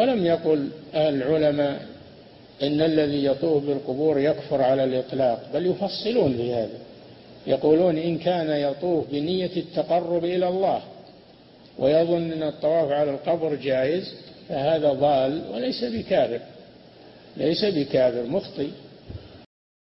ولم يقل العلماء إن الذي يطوف بالقبور يكفر على الإطلاق بل يفصلون في هذا. يقولون إن كان يطوف بنية التقرب إلى الله ويظن أن الطواف على القبر جائز فهذا ضال وليس بكافر ليس بكافر مخطئ.